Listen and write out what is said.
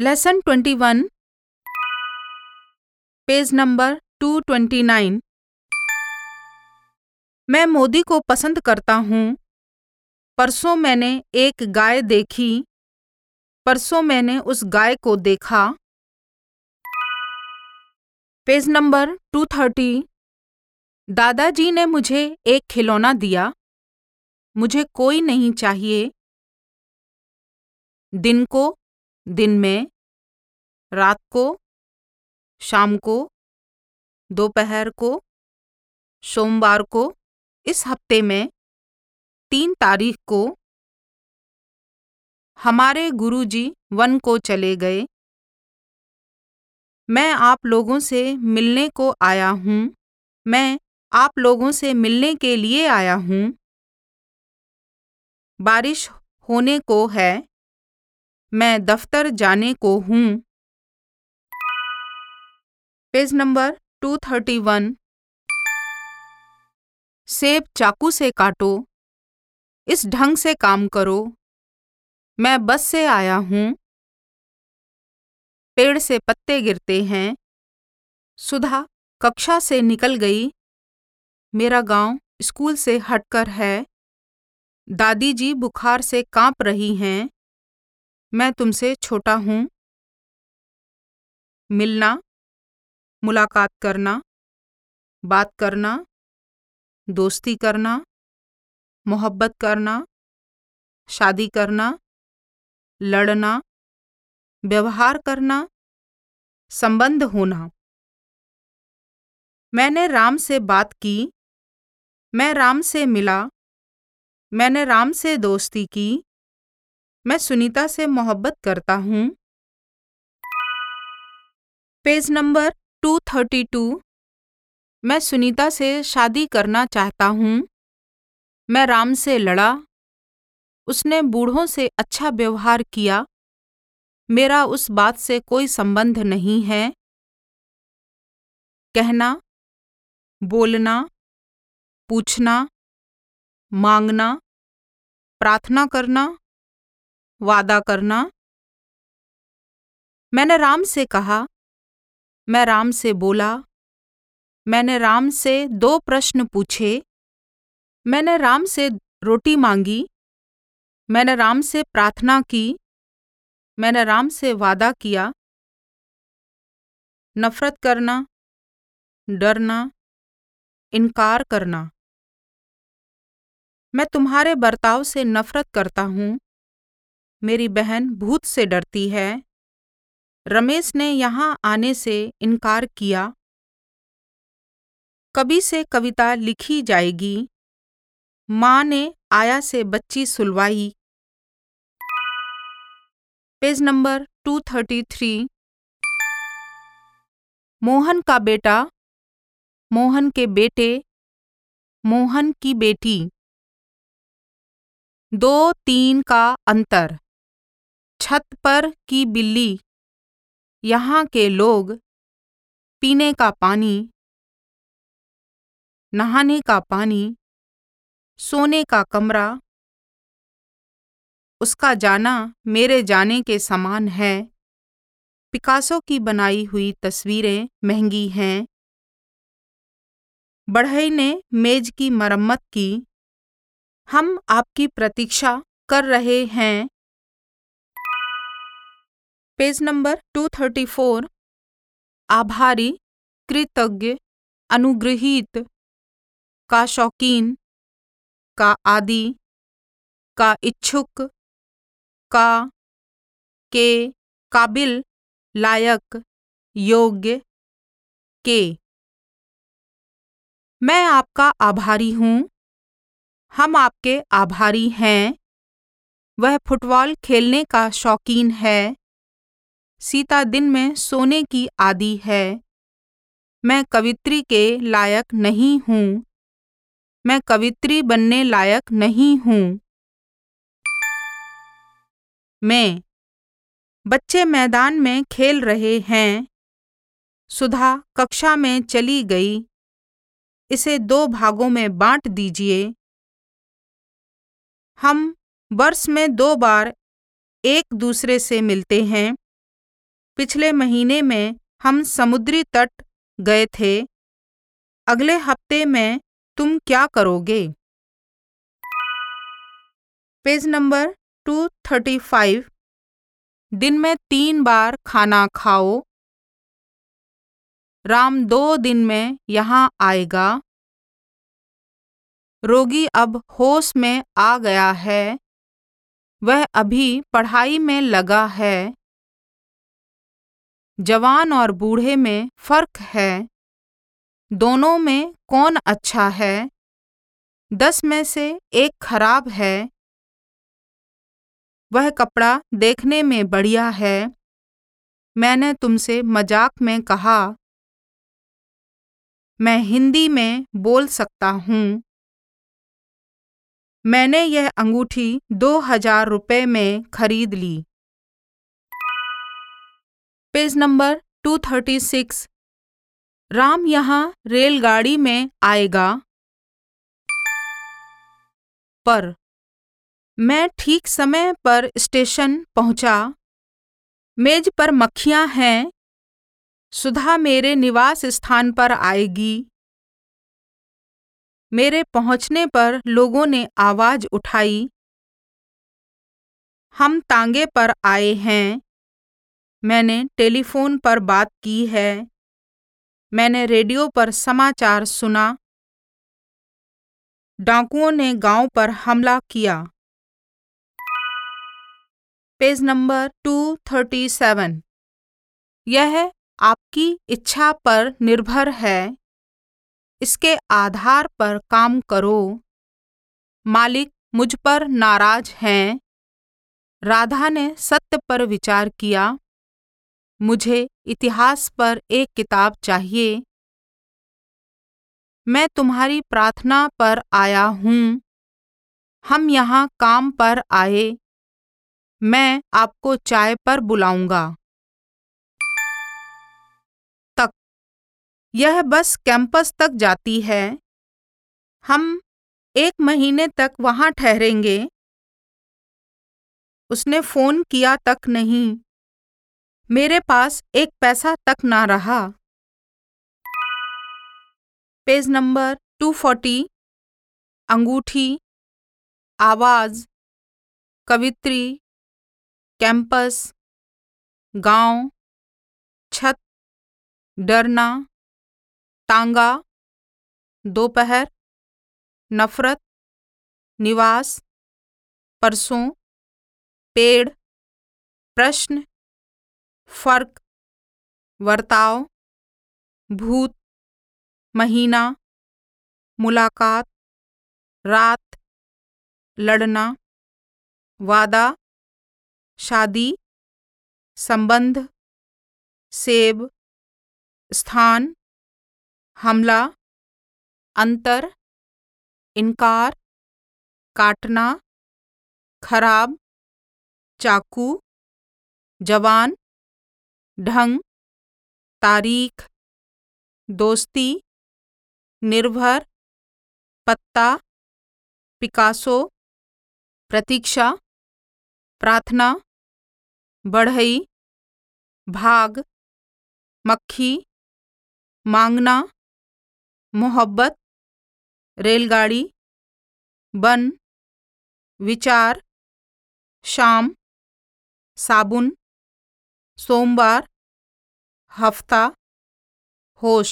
Lesson twenty one page number two twenty nine मैं मोदी को पसंद करता हूँ। परसों मैंने एक गाय देखी। परसों मैंने उस गाय को देखा। पेज नंबर टू थर्टी दादाजी ने मुझे एक खिलौना दिया। मुझे कोई नहीं चाहिए। दिन को, दिन में, रात को, शाम को, दोपहर को, सोमवार को, इस हफ़्ते में, तीन तारीख को, हमारे गुरुजी वन को चले गए। मैं आप लोगों से मिलने को आया हूँ। मैं आप लोगों से मिलने के लिए आया हूँ। बारिश होने को है। मैं दफ्तर जाने को हूँ। Page number two thirty one सेब चाकू से काटो। इस ढंग से काम करो। मैं बस से आया हूँ। पेड़ से पत्ते गिरते हैं। सुधा कक्षा से निकल गई। मेरा गाँव स्कूल से हटकर है। दादी जी बुखार से काँप रही हैं। मैं तुमसे छोटा हूँ। मिलना, मुलाकात करना, बात करना, दोस्ती करना, मोहब्बत करना, शादी करना, लड़ना, व्यवहार करना, संबंध होना। मैंने राम से बात की। मैं राम से मिला। मैंने राम से दोस्ती की। मैं सुनीता से मोहब्बत करता हूँ। Page number two thirty two. मैं सुनीता से शादी करना चाहता हूँ। मैं राम से लड़ा। उसने बूढ़ों से अच्छा व्यवहार किया। मेरा उस बात से कोई संबंध नहीं है। कहना, बोलना पूछना, मांगना, प्रार्थना करना, वादा करना। मैंने राम से कहा, मैं राम से बोला, मैंने राम से दो प्रश्न पूछे, मैंने राम से रोटी मांगी, मैंने राम से प्रार्थना की, मैंने राम से वादा किया। नफरत करना, डरना, इनकार करना। मैं तुम्हारे बर्ताव से नफरत करता हूँ। मेरी बहन भूत से डरती है। रमेश ने यहाँ आने से इनकार किया। कभी से कविता लिखी जाएगी। माँ ने आया से बच्ची सुलवाई। Page number two thirty three. Mohan का बेटा, मोहन के बेटे, मोहन की बेटी। दो तीन का अंतर। छत पर की बिल्ली। यहाँ के लोग पीने का पानी। नहाने का पानी। सोने का कमरा। उसका जाना मेरे जाने के समान है। पिकासो की बनाई हुई तस्वीरें महँगी हैं। बढ़ई ने मेज की मरम्मत की। हम आपकी प्रतीक्षा कर रहे हैं। पेज नंबर 234 आभारी, कृतज्ञ, अनुग्रहित, का शौकीन, का आदि, का इच्छुक, का, के, काबिल, लायक, योग्य, के। मैं आपका आभारी हूँ। हम आपके आभारी हैं। वह फुटबॉल खेलने का शौकीन है। सीता दिन में सोने की आदि है। मैं कवित्री के लायक नहीं हूँ। मैं कवित्री बनने लायक नहीं हूँ। मैं बच्चे मैदान में खेल रहे हैं। सुधा कक्षा में चली गई। इसे दो भागों में बांट दीजिए। हम वर्ष में दो बार एक दूसरे से मिलते हैं। पिछले महीने में हम समुद्री तट गए थे। अगले हफ़्ते में तुम क्या करोगे? Page number two thirty five दिन में तीन बार खाना खाओ। राम दो दिन में यहाँ आएगा। रोगी अब होश में आ गया है। वह अभी पढ़ाई में लगा है। जवान और बूढ़े में फ़र्क है। दोनों में कौन अच्छा है? दस में से एक खराब है। वह कपड़ा देखने में बढ़िया है। मैंने तुमसे मज़ाक में कहा। मैं हिंदी में बोल सकता हूँ। मैंने यह अंगूठी दो हज़ार रुपये में खरीद ली। Page number two thirty six Ram यहाँ रेलगाड़ी में आएगा। पर मैं ठीक समय पर स्टेशन पहुँचा। मेज पर मक्खियाँ हैं। सुधा मेरे निवास स्थान पर आएगी। मेरे पहुँचने पर लोगों ने आवाज़ उठाई, हम तांगे पर आए हैं। मैंने टेलीफोन पर बात की है। मैंने रेडियो पर समाचार सुना। डाकुओं ने गाँव पर हमला किया। Page number two thirty seven यह आपकी इच्छा पर निर्भर है। इसके आधार पर काम करो। मालिक मुझ पर नाराज़ हैं। राधा ने सत्य पर विचार किया। मुझे इतिहास पर एक किताब चाहिए। मैं तुम्हारी प्रार्थना पर आया हूँ। हम यहाँ काम पर आए। मैं आपको चाय पर बुलाऊँगा। यह बस कैंपस तक जाती है। हम एक महीने तक वहाँ ठहरेंगे। उसने फ़ोन किया तक नहीं। मेरे पास एक पैसा तक ना रहा। Page number two forty. अंगूठी। आवाज़। कवित्री। कैंपस। गाँव। छत। डरना। टांगा दोपहर, नफरत, निवास, परसों, पेड़, प्रश्न, फ़र्क, वर्ताव, भूत, महीना, मुलाकात, रात, लड़ना, वादा, शादी, संबंध, सेब, स्थान हमला, अंतर, इनकार, काटना, खराब, चाकू, जवान, ढंग, तारीख, दोस्ती, निर्भर, पत्ता, पिकासो, प्रतीक्षा, प्रार्थना, बढ़ई, भाग, मक्खी, मांगना मोहब्बत रेलगाड़ी बन विचार शाम साबुन सोमवार हफ़्ता होश।